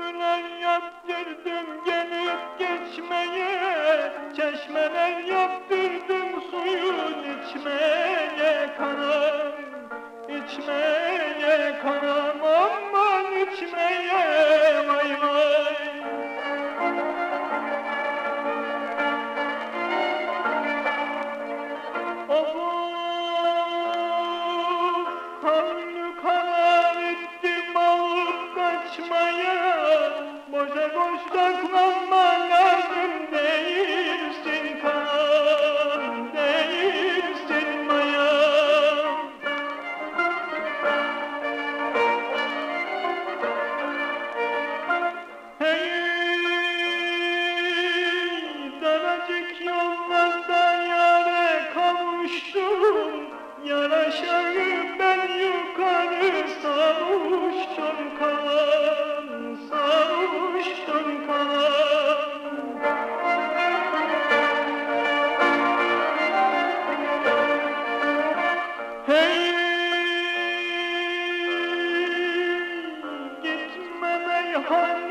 müreyyep girdim gelip geçmeye. Çeşmeler yaptırdım suyun içmeye. Kanar içmeye kanar Yar aşağı ben yukarı savuştum kalan Savuştum kalan. Hey gitme meyhan